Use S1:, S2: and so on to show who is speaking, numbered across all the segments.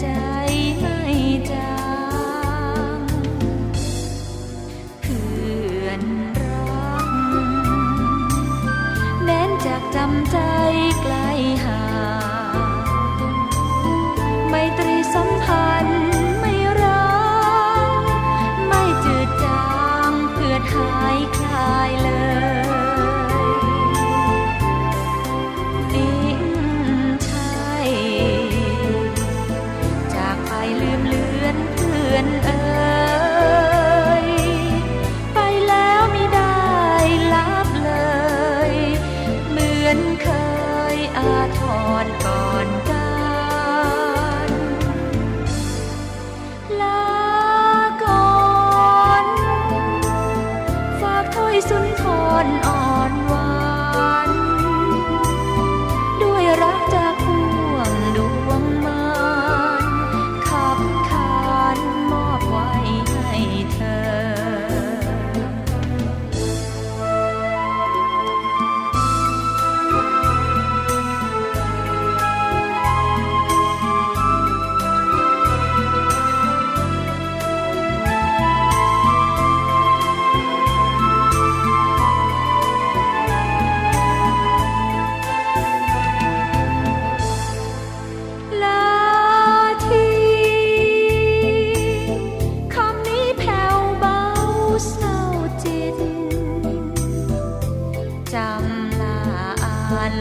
S1: down. khấn khởi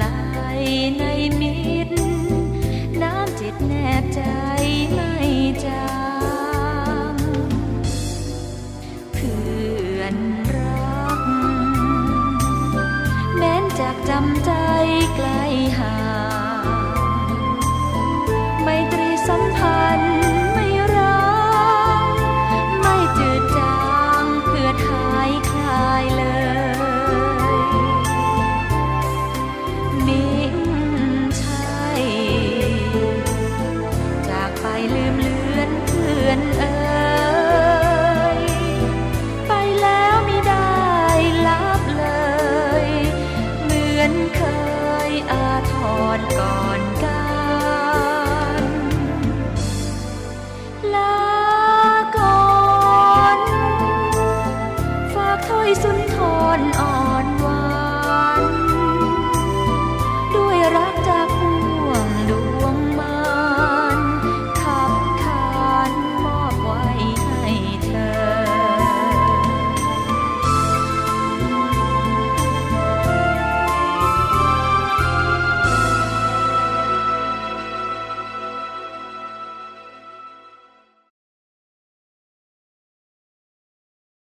S1: ลายในมิตร น้ำจิตแนบใจ อนก่อน